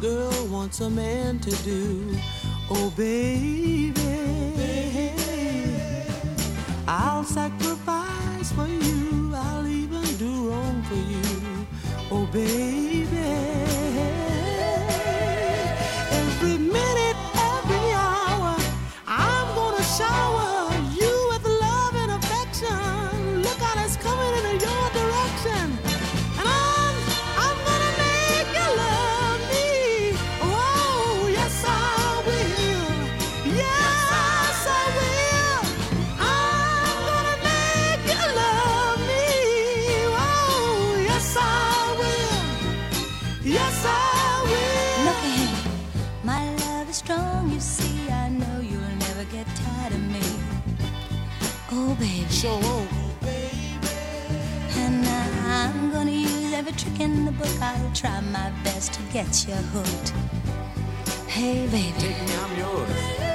girl wants a man to do. Oh, baby, I'll sacrifice for you. I'll even do wrong for you. Oh, baby. So And I'm gonna use every trick in the book. I'll try my best to get you hooked. Hey, baby. Take me, I'm yours.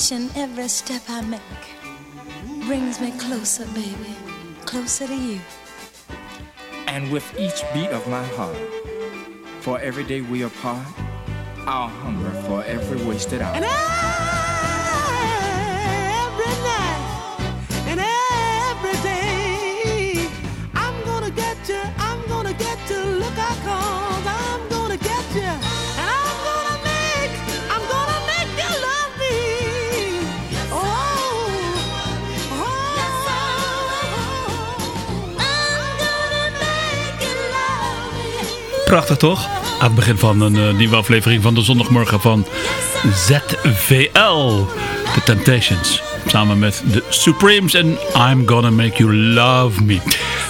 Each and every step I make brings me closer, baby, closer to you. And with each beat of my heart, for every day we apart, I'll hunger for every wasted hour. Prachtig toch? Aan het begin van een uh, nieuwe aflevering van de zondagmorgen van ZVL. The Temptations. Samen met The Supremes en I'm Gonna Make You Love Me.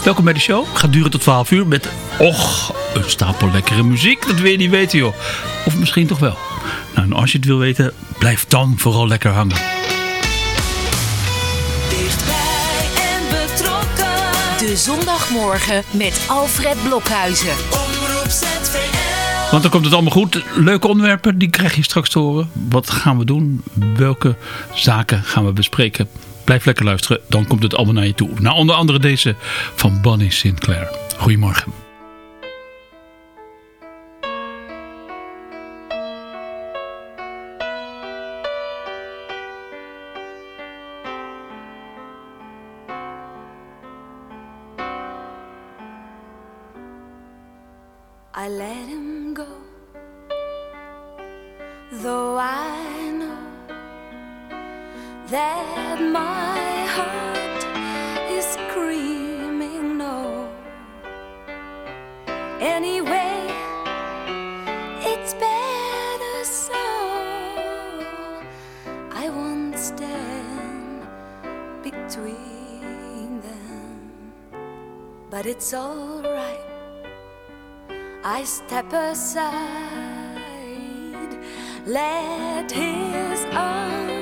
Welkom bij de show. Gaat duren tot 12 uur met, och, een stapel lekkere muziek. Dat wil je niet weten joh. Of misschien toch wel. Nou, en als je het wil weten, blijf dan vooral lekker hangen. Dichtbij en betrokken. De zondagmorgen met Alfred Blokhuizen. Want dan komt het allemaal goed. Leuke onderwerpen, die krijg je straks te horen. Wat gaan we doen? Welke zaken gaan we bespreken? Blijf lekker luisteren, dan komt het allemaal naar je toe. Nou, onder andere deze van Bonnie Sinclair. Goedemorgen. Though I know that my heart is screaming no. Anyway, it's better so. I won't stand between them, but it's alright. I step aside. Let his arms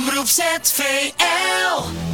Omroep ZVL.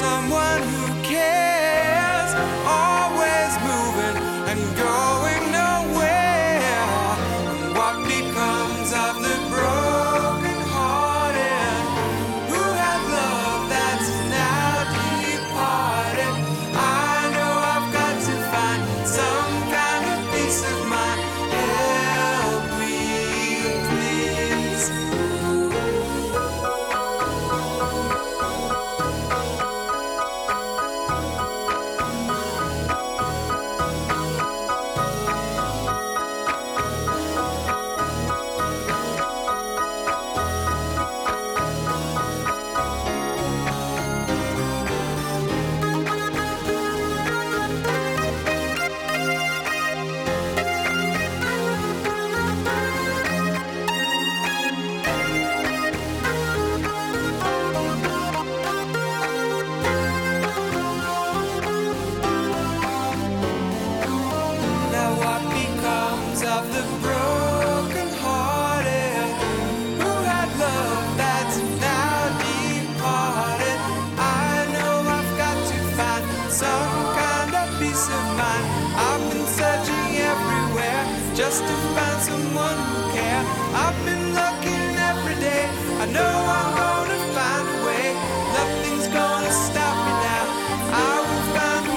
someone who cares, always moving and going.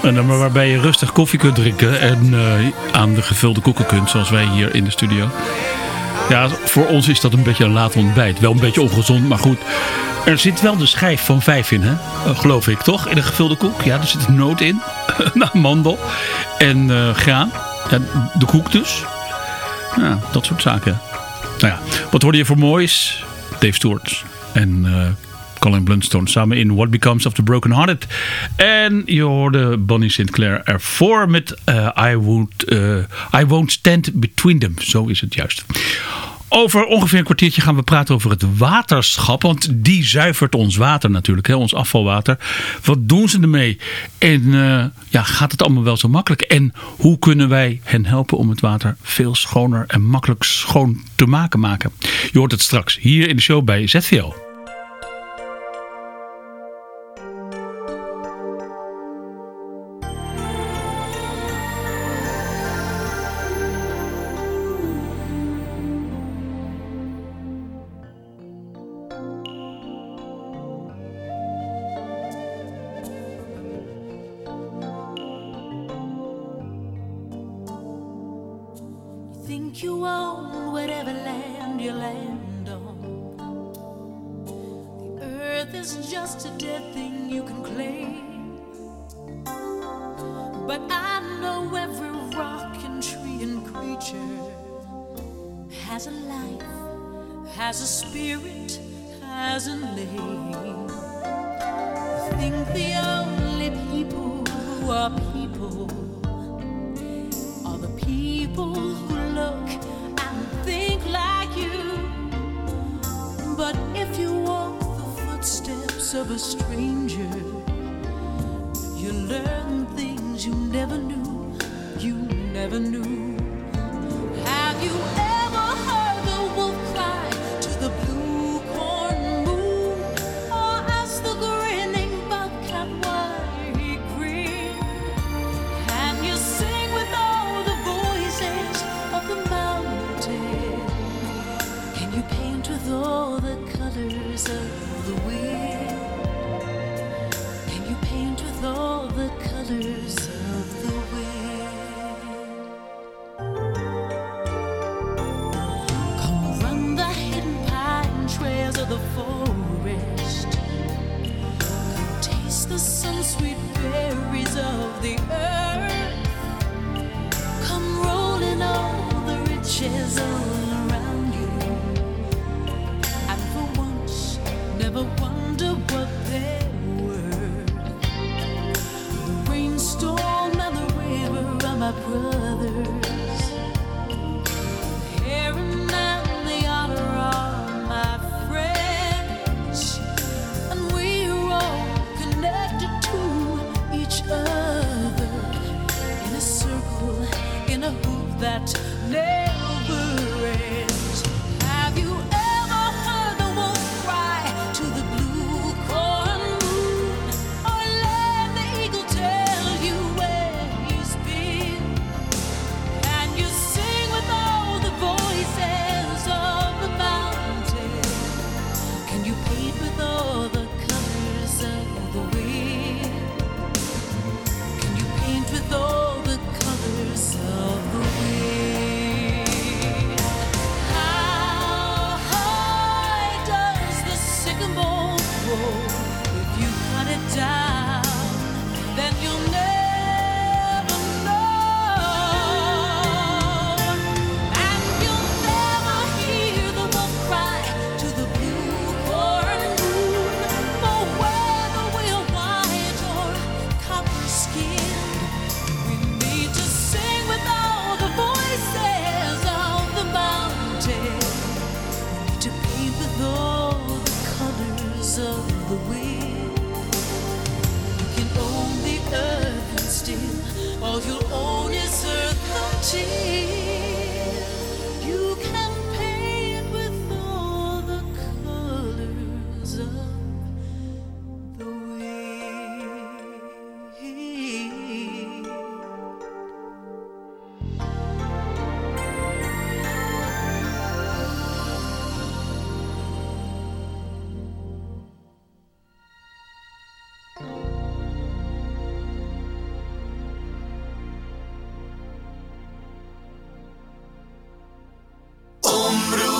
Een nummer waarbij je rustig koffie kunt drinken en uh, aan de gevulde koeken kunt, zoals wij hier in de studio. Ja, voor ons is dat een beetje een laat ontbijt. Wel een beetje ongezond, maar goed. Er zit wel de schijf van vijf in, hè? Uh, geloof ik, toch? In een gevulde koek. Ja, er zit een noot in. een mandel. En uh, graan. Ja, de koek dus. Ja, dat soort zaken. Nou ja, wat hoorde je voor moois? Dave Stewart. En Colin Blunstone samen in What Becomes of the Broken Hearted. En je hoorde Bonnie Sinclair ervoor met uh, I, won't, uh, I Won't Stand Between Them. Zo is het juist. Over ongeveer een kwartiertje gaan we praten over het waterschap. Want die zuivert ons water natuurlijk, hè, ons afvalwater. Wat doen ze ermee? En uh, ja, gaat het allemaal wel zo makkelijk? En hoe kunnen wij hen helpen om het water veel schoner en makkelijk schoon te maken? maken? Je hoort het straks hier in de show bij ZVL.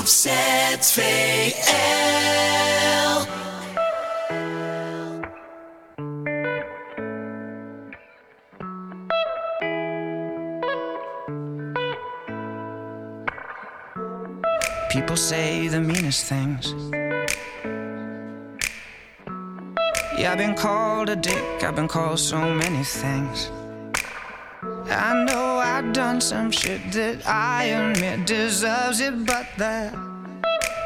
sets People say the meanest things. Yeah, I've been called a dick, I've been called so many things. I know I've done some shit that I admit deserves it, but that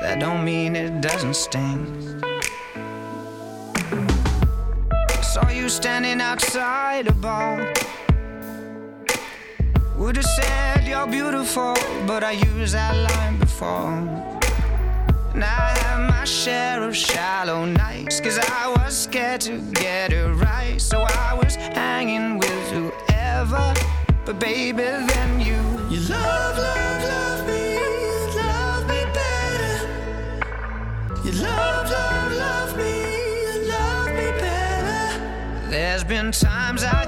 that don't mean it doesn't sting. Saw you standing outside a bar. Would have said you're beautiful, but I used that line before. Now I have my share of shallow nights, cause I was scared to get it right. So I baby, than you. You love, love, love me, love me better. You love, love, love me, love me better. There's been times I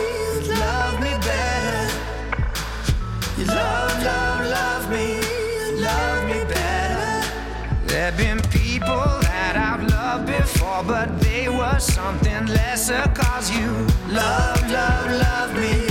I've before, but they were something lesser. Cause you love, love, love me,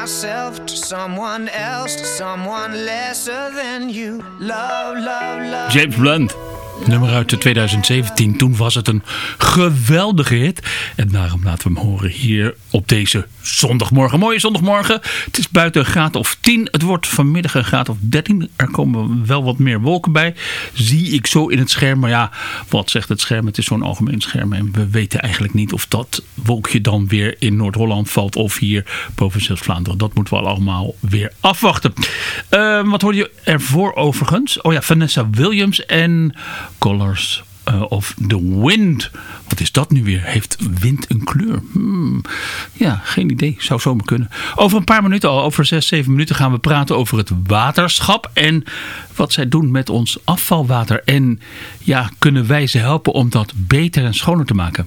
Myself to someone else, to someone lesser than you. Love, love, love. James Blunt. Nummer uit de 2017. Toen was het een geweldige hit. En daarom laten we hem horen hier op deze zondagmorgen. Mooie zondagmorgen. Het is buiten een graad of 10. Het wordt vanmiddag een graad of 13. Er komen wel wat meer wolken bij. Zie ik zo in het scherm. Maar ja, wat zegt het scherm? Het is zo'n algemeen scherm. En we weten eigenlijk niet of dat wolkje dan weer in Noord-Holland valt. Of hier boven Zuid-Vlaanderen. Dat moeten we allemaal weer afwachten. Eh, wat hoorde je ervoor overigens? Oh ja, Vanessa Williams en Colors eh, of the Wind. Wat is dat nu weer? Heeft wind een kleur? Hmm. Ja, geen idee. Zou zomaar kunnen. Over een paar minuten al, over zes, zeven minuten gaan we praten over het waterschap. En wat zij doen met ons afvalwater. En ja, kunnen wij ze helpen om dat beter en schoner te maken?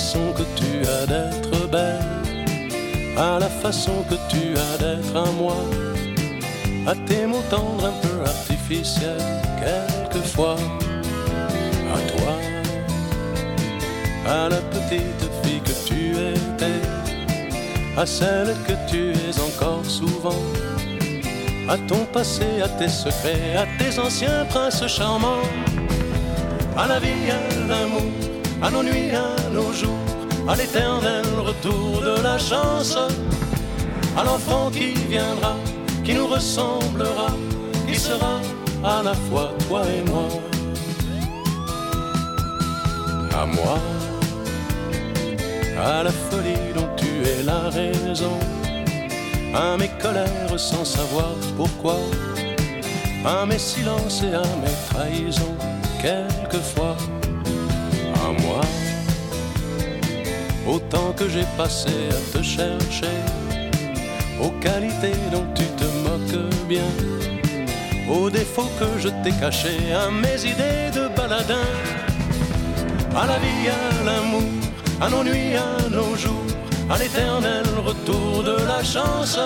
Façon que tu as d'être belle, à la façon que tu as d'être à moi, à tes mots tendres un peu artificiels, quelquefois, à toi, à la petite fille que tu étais, à celle que tu es encore souvent, à ton passé, à tes secrets, à tes anciens princes charmants à la vie, à l'amour, à nos nuits, à nos jours, à l'éternel retour de la chance, à l'enfant qui viendra, qui nous ressemblera, qui sera à la fois toi et moi. À moi, à la folie dont tu es la raison, à mes colères sans savoir pourquoi, à mes silences et à mes trahisons quelquefois Autant que j'ai passé à te chercher, aux qualités dont tu te moques bien, aux défauts que je t'ai cachés, à mes idées de baladin, à la vie, à l'amour, à nos nuits, à nos jours, à l'éternel retour de la chance,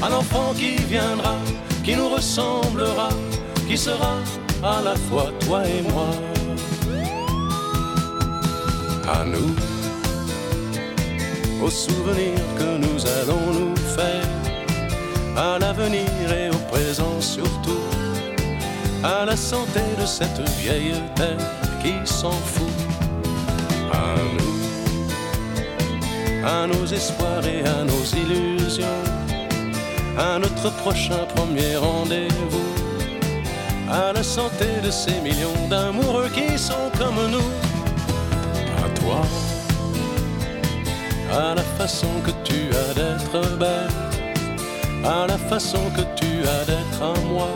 à l'enfant qui viendra, qui nous ressemblera, qui sera à la fois toi et moi. À nous, aux souvenirs que nous allons nous faire, à l'avenir et au présent surtout, à la santé de cette vieille terre qui s'en fout. À nous, à nos espoirs et à nos illusions, à notre prochain premier rendez-vous à la santé de ces millions d'amoureux qui sont comme nous. À toi, à la façon que tu as d'être belle, à la façon que tu as d'être à moi,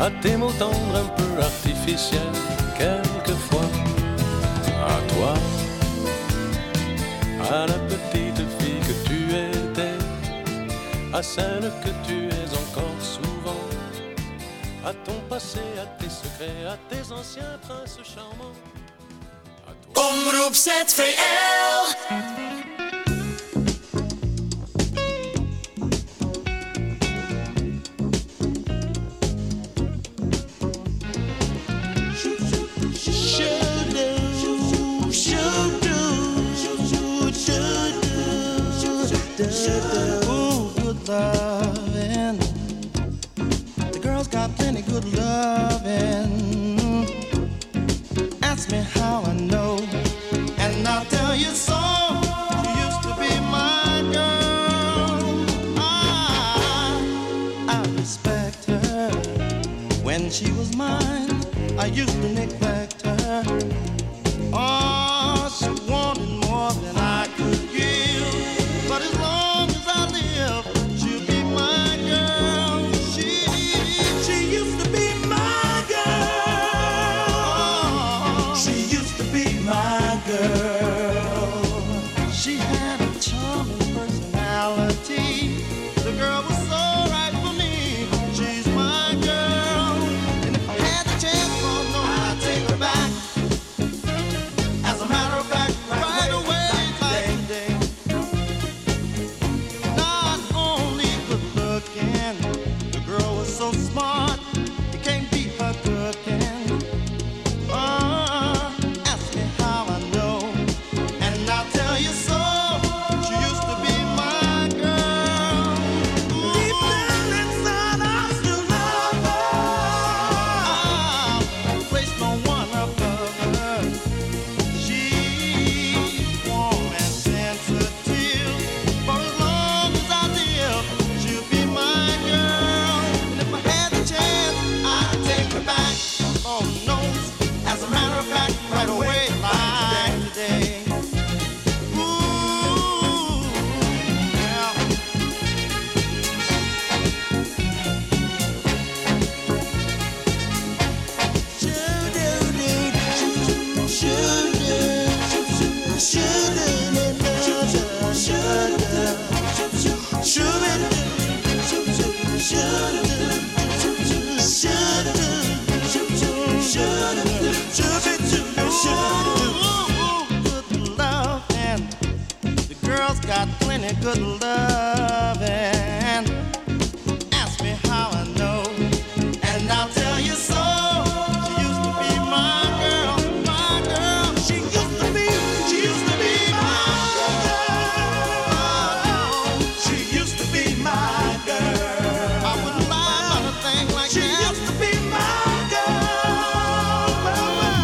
à tes mots tendres un peu artificiels, quelquefois. À toi, à la petite fille que tu étais, à celle que tu es encore souvent, à ton passé, à tes secrets, à tes anciens princes charmants. Omroep ZVL.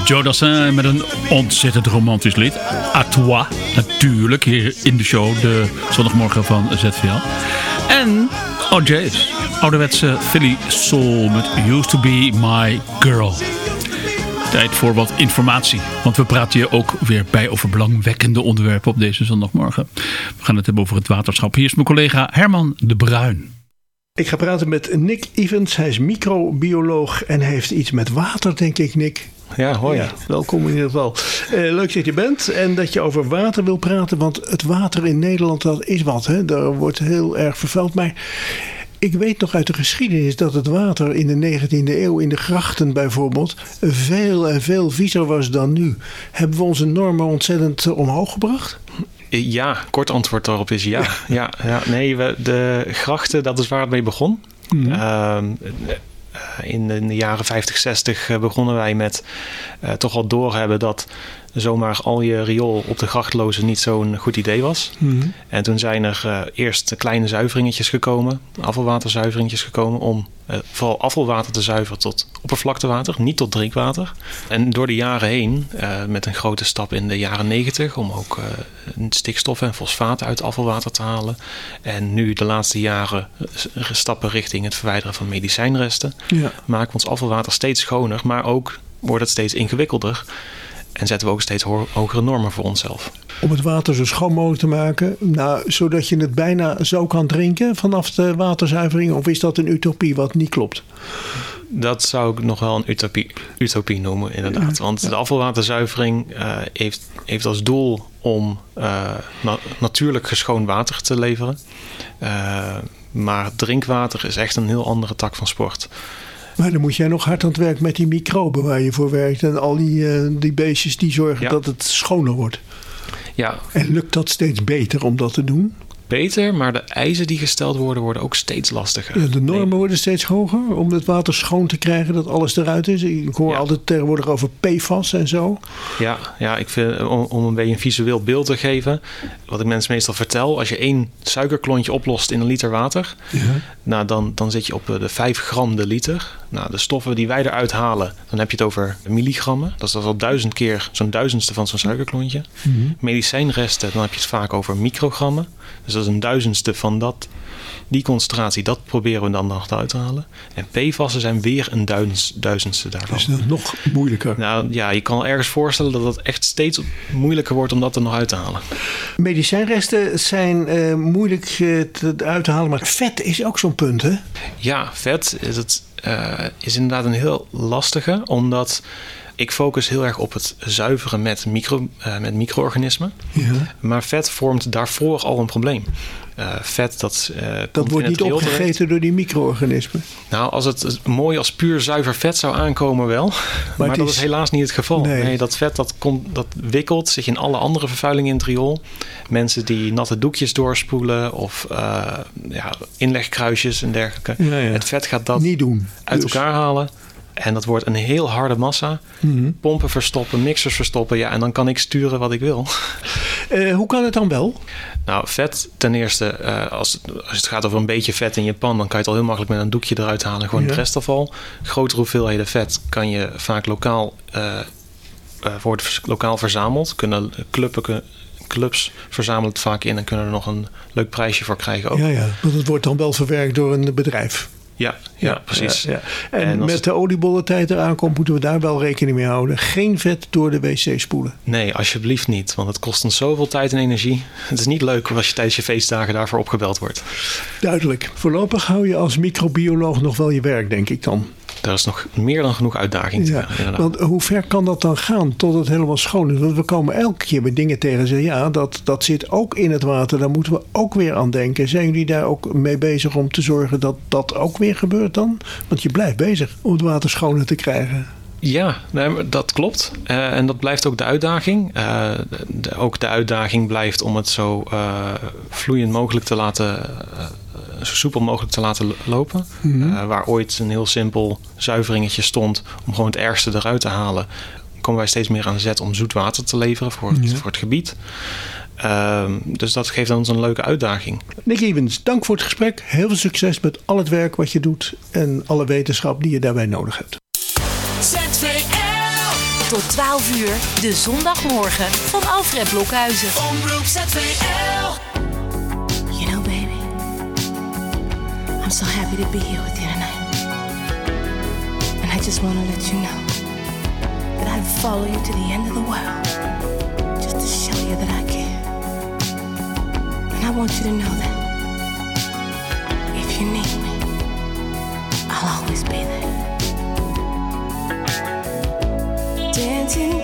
Joe Dassin met een ontzettend romantisch lied. A toi, natuurlijk, hier in de show, de zondagmorgen van ZVL. En OJ's, ouderwetse Philly Soul met Used to be my girl. Tijd voor wat informatie, want we praten je ook weer bij over belangwekkende onderwerpen op deze zondagmorgen. We gaan het hebben over het waterschap. Hier is mijn collega Herman de Bruin. Ik ga praten met Nick Evans. Hij is microbioloog en heeft iets met water, denk ik, Nick. Ja, hoi. Ja, welkom in ieder geval. Eh, leuk dat je bent en dat je over water wil praten. Want het water in Nederland, dat is wat. Hè? Daar wordt heel erg vervuild. Maar ik weet nog uit de geschiedenis dat het water in de 19e eeuw, in de grachten bijvoorbeeld, veel en veel viezer was dan nu. Hebben we onze normen ontzettend eh, omhoog gebracht? Ja, kort antwoord daarop is ja. ja. ja, Nee, we, de grachten, dat is waar het mee begon. Eh, in, de, in de jaren 50, 60 eh, begonnen wij met eh, toch wel doorhebben dat zomaar al je riool op de grachtlozen niet zo'n goed idee was. Mhm. En toen zijn er eh, eerst kleine zuiveringetjes gekomen, afvalwaterzuiveringetjes gekomen, om eh, vooral afvalwater te zuiveren tot oppervlaktewater, niet tot drinkwater. En door de jaren heen, eh, met een grote stap in de jaren negentig, om ook stikstof en fosfaat uit afvalwater te halen. En nu de laatste jaren stappen richting het verwijderen van medicijnresten Ja. maken we ons afvalwater steeds schoner, maar ook wordt het steeds ingewikkelder. En zetten we ook steeds ho- hogere normen voor onszelf. Om het water zo schoon mogelijk te maken. Nou, zodat je het bijna zo kan drinken vanaf de waterzuivering. Of is dat een utopie wat niet klopt? Dat zou ik nog wel een utopie, utopie noemen, inderdaad. Want de afvalwaterzuivering eh, heeft, heeft als doel om eh, na- natuurlijk geschoon water te leveren. Eh, maar drinkwater is echt een heel andere tak van sport. Maar dan moet jij nog hard aan het werk met die microben waar je voor werkt. En al die, eh, die beestjes die zorgen Ja. dat het schoner wordt. Ja, En lukt dat steeds beter om dat te doen? Beter, maar de eisen die gesteld worden, worden ook steeds lastiger. Ja, de normen worden steeds hoger om het water schoon te krijgen, dat alles eruit is. Ik hoor Ja. altijd tegenwoordig over PFAS en zo. Ja, ja ik vind, om, om een beetje een visueel beeld te geven. Wat ik mensen meestal vertel. Als je één suikerklontje oplost in een liter water. Nou, dan, dan zit je op eh, de 5 gram de liter. Nou, de stoffen die wij eruit halen. Dan heb je het over milligrammen. Dat is al duizend keer zo'n duizendste van zo'n suikerklontje. Medicijnresten, dan heb je het vaak over microgrammen. Dus dat is een duizendste van dat. Die concentratie, dat proberen we dan nog uit te halen. En PFAS'en zijn weer een duizends- duizendste daarvan. Dus dat is nog moeilijker. Nou ja, je kan ergens voorstellen dat het echt steeds moeilijker wordt om dat er nog uit te halen. Medicijnresten zijn eh, moeilijk eh, te, uit te halen, maar vet is ook zo'n punt, hè? Ja, vet is, het, eh, is inderdaad een heel lastige, omdat ik focus heel erg op het zuiveren met, micro, eh, met micro-organismen. Ja. Maar vet vormt daarvoor al een probleem. Eh, vet dat, eh, Dat wordt niet terecht. opgegeten door die micro-organismen. Nou, als het mooi als puur zuiver vet zou aankomen wel. Maar, dat is- is helaas niet het geval. Nee. Nee, dat vet dat, komt, dat wikkelt zich in alle andere vervuilingen in het riool. Mensen die natte doekjes doorspoelen of ja, inlegkruisjes en dergelijke. Ja, ja. Het vet gaat dat Niet doen. uit Dus. elkaar halen. En dat wordt een heel harde massa. Mhm. Pompen verstoppen, mixers verstoppen. Ja, en dan kan ik sturen wat ik wil. Eh, hoe kan het dan wel? Nou, vet ten eerste, eh, als, het, als het gaat over een beetje vet in je pan, dan kan je het al heel makkelijk met een doekje eruit halen. Gewoon Ja. het restafval. Grotere hoeveelheden vet kan je vaak lokaal, eh, wordt lokaal verzameld. Kunnen clubben, clubs verzamelen het vaak in en kunnen er nog een leuk prijsje voor krijgen ook. Ja, ja, want het wordt dan wel verwerkt door een bedrijf. Ja, ja, precies. Ja, ja. En, met het- de oliebollentijd eraan komt, moeten we daar wel rekening mee houden. Geen vet door de wc spoelen. Nee, alsjeblieft niet. Want het kost ons zoveel tijd en energie. Het is niet leuk als je tijdens je feestdagen daarvoor opgebeld wordt. Duidelijk. Voorlopig hou je als microbioloog nog wel je werk, denk ik dan. Daar is nog meer dan genoeg uitdaging te Ja, inderdaad. want hoe ver kan dat dan gaan tot het helemaal schoon is? Want we komen elke keer met dingen tegen en zeggen... ja, dat, dat zit ook in het water, daar moeten we ook weer aan denken. Zijn jullie daar ook mee bezig om te zorgen dat dat ook weer gebeurt dan? Want je blijft bezig om het water schoner te krijgen. Ja, nee, dat klopt. Eh, en dat blijft ook de uitdaging. Eh, de- ook de uitdaging blijft om het zo eh, vloeiend mogelijk te laten, zo soepel mogelijk te laten lo- lopen. Eh, waar ooit een heel simpel zuiveringetje stond om gewoon het ergste eruit te halen, komen wij steeds meer aan zet om zoet water te leveren voor het, voor het gebied. Ehm, dus dat geeft ons een leuke uitdaging. Nick Evans, dank voor het gesprek. Heel veel succes met al het werk wat je doet... en alle wetenschap die je daarbij nodig hebt. ZVL. Tot 12 uur, de zondagmorgen van Alfred Blokhuizen. Omroep ZVL. I'm so happy to be here with you tonight. And I just want to let you know that I'd follow you to the end of the world just to show you that I care. And I want you to know that if you need me, I'll always be there. Dancing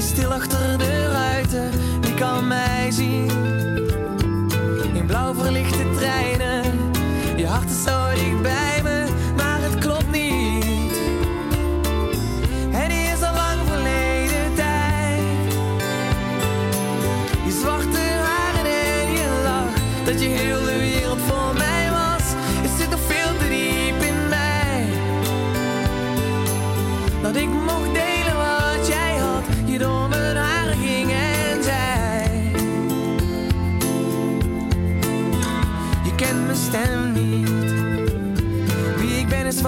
Stil achter de ruiten, wie kan mij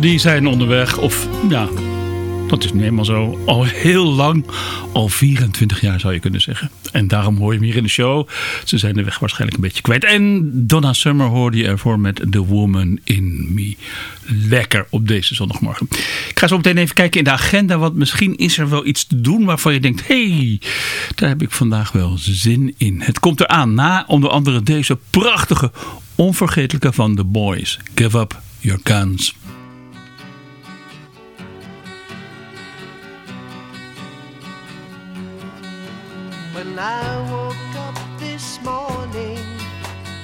Die zijn onderweg, of ja, dat is nu eenmaal zo, al heel lang, al 24 jaar zou je kunnen zeggen. En daarom hoor je hem hier in de show. Ze zijn de weg waarschijnlijk een beetje kwijt. En Donna Summer hoorde je ervoor met The Woman in Me. Lekker op deze zondagmorgen. Ik ga zo meteen even kijken in de agenda, want misschien is er wel iets te doen waarvan je denkt, hey, daar heb ik vandaag wel zin in. Het komt eraan na onder andere deze prachtige, onvergetelijke van The Boys. Give up your guns. When I woke up this morning,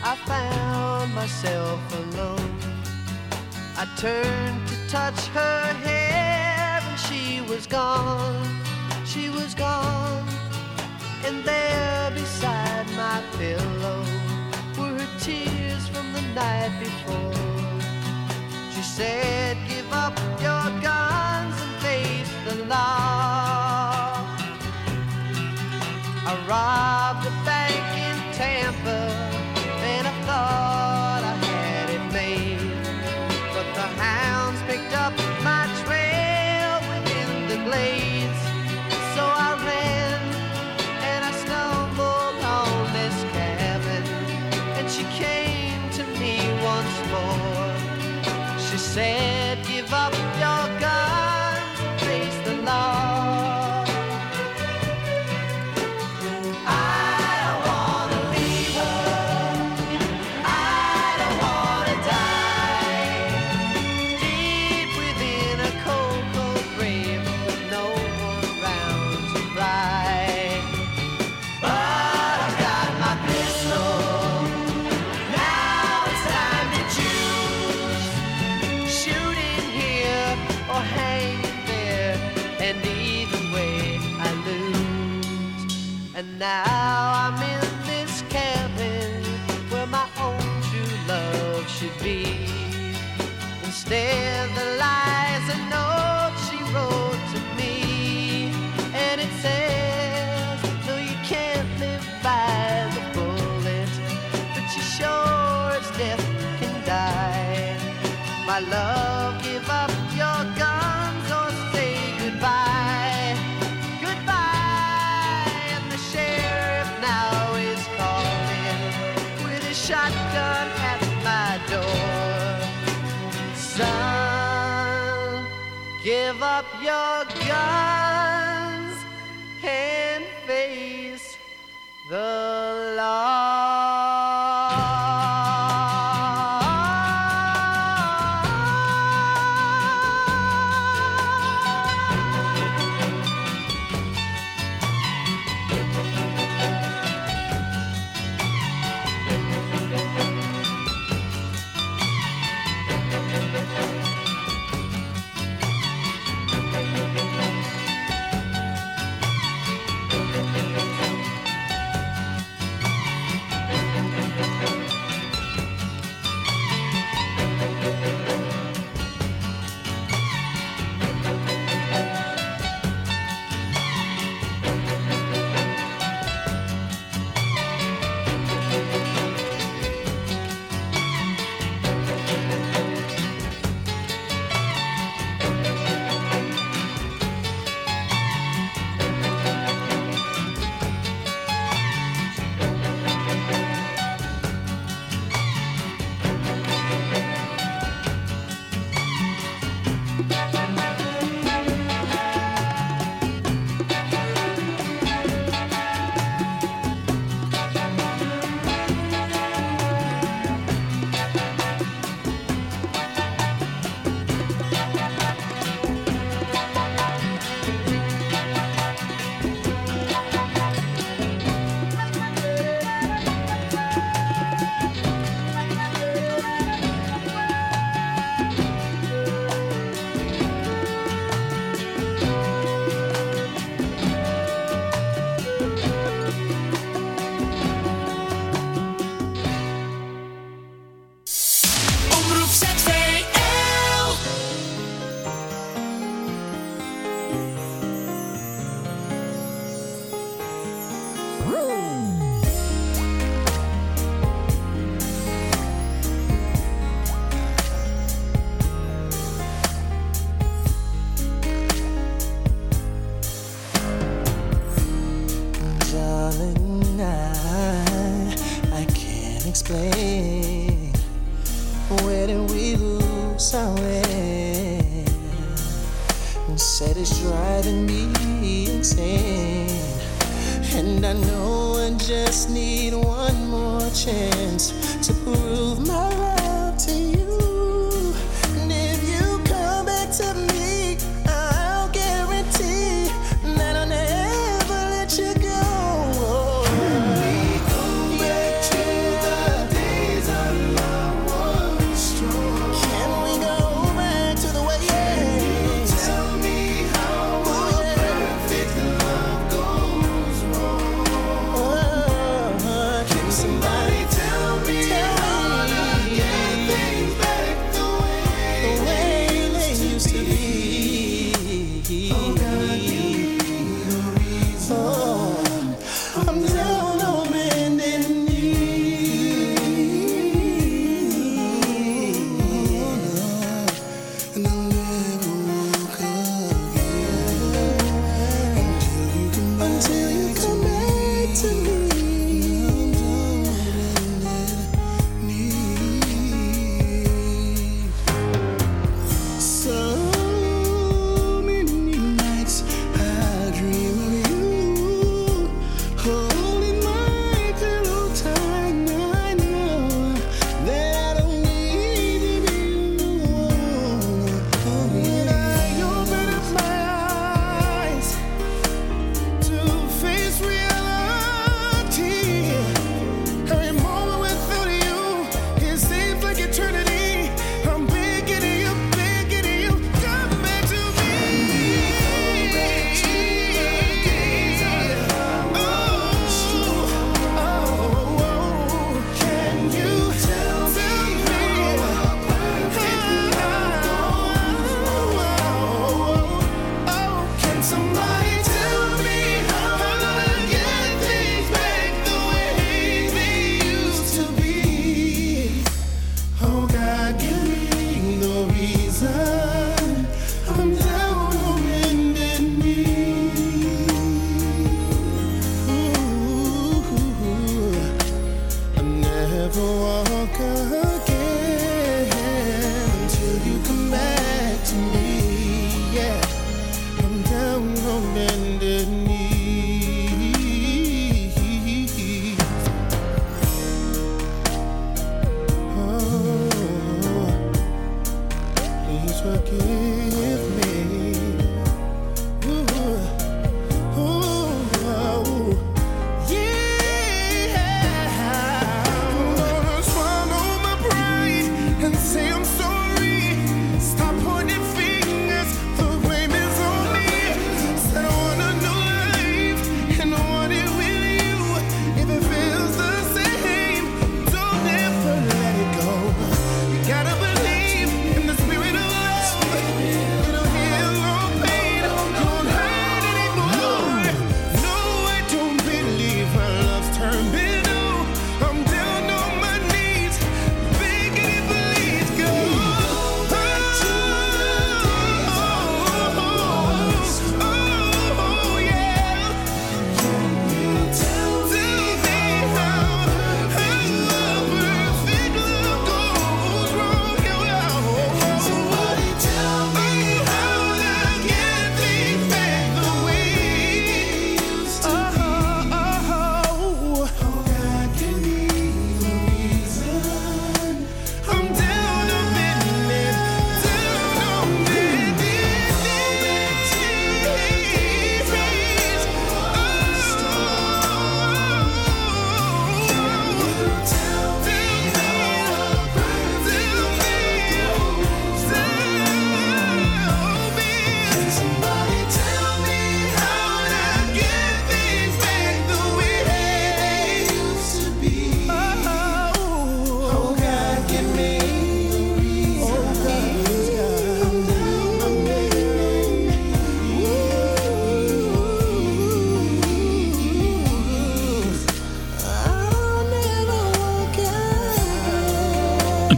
I found myself alone. I turned to touch her hair, and she was gone. She was gone. And there beside my pillow were her tears from the night before. She said, give up your guns. And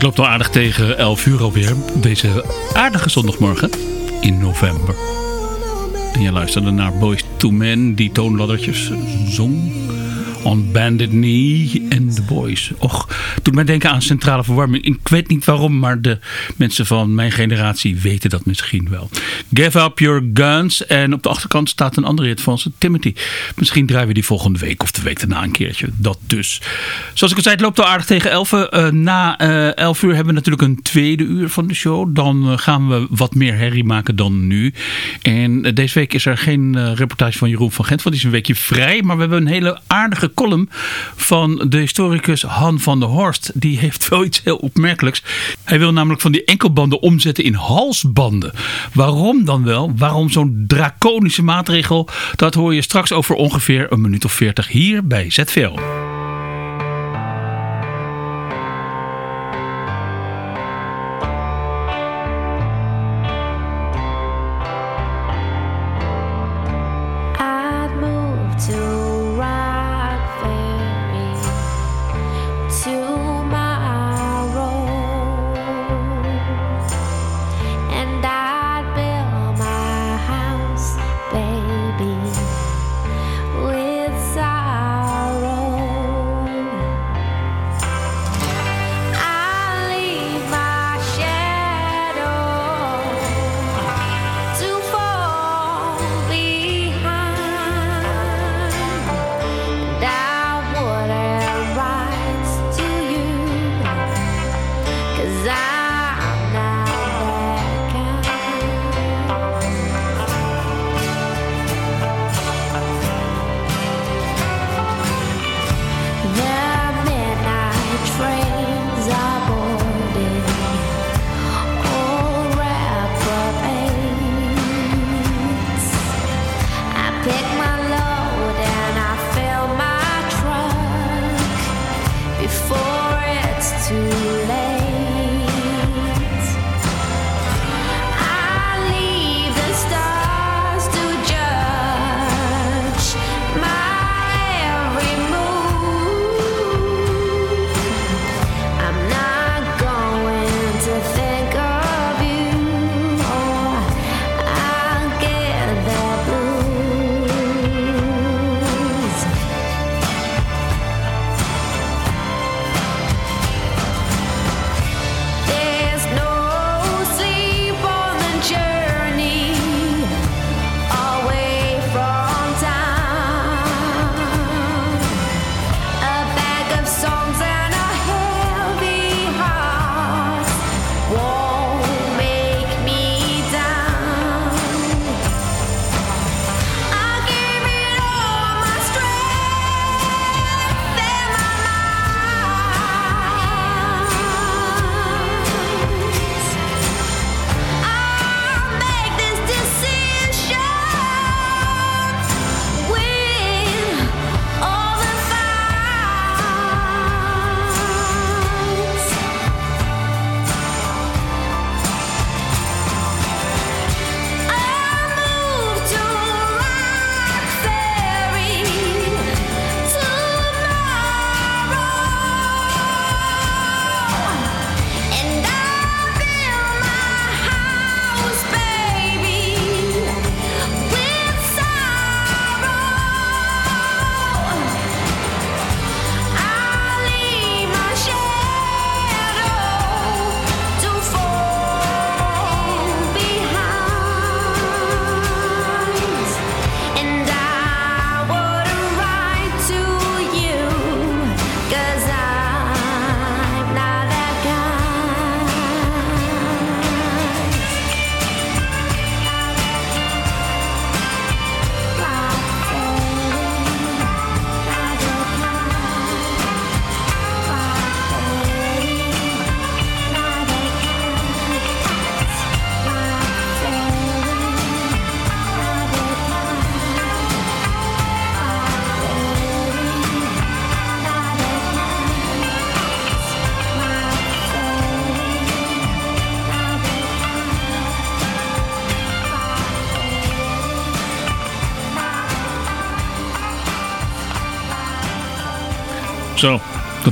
Het loopt al aardig tegen 11 uur alweer. Deze aardige zondagmorgen in november. En je luisterde naar Boys to Men die toonladdertjes zong. On Bandit Knee en The Boys. Och, doet mij denken aan centrale verwarming. Ik weet niet waarom, maar de mensen van mijn generatie weten dat misschien wel. Give Up Your Guns. En op de achterkant staat een andere hit van Timothy. Misschien draaien we die volgende week of de week daarna een keertje. Dat dus. Zoals ik al zei, het loopt al aardig tegen 11. Uh, na uh, 11 uur hebben we natuurlijk een tweede uur van de show. Dan uh, gaan we wat meer herrie maken dan nu. En deze week is er geen reportage van Jeroen van Gent, want die is een weekje vrij. Maar we hebben een hele aardige column van de historicus Han van der Horst. Die heeft wel iets heel opmerkelijks. Hij wil namelijk van die enkelbanden omzetten in halsbanden. Waarom dan wel? Waarom zo'n draconische maatregel? Dat hoor je straks over ongeveer een minuut of veertig hier bij ZVL.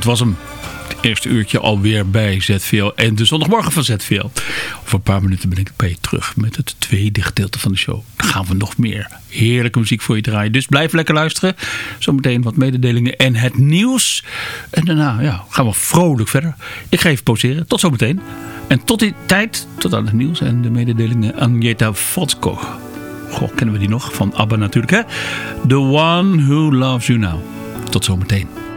Dat was hem. De Eerste uurtje alweer bij ZVL en de zondagmorgen van ZVL. Over een paar minuten ben ik bij je terug met het tweede gedeelte van de show. Dan gaan we nog meer heerlijke muziek voor je draaien. Dus blijf lekker luisteren. Zometeen wat mededelingen en het nieuws. En daarna ja, gaan we vrolijk verder. Ik ga even pauzeren. Tot zometeen. En tot die tijd, tot aan het nieuws en de mededelingen, Agneta Fotsko. Goh, kennen we die nog? Van ABBA natuurlijk, hè? The One Who Loves You Now. Tot zometeen.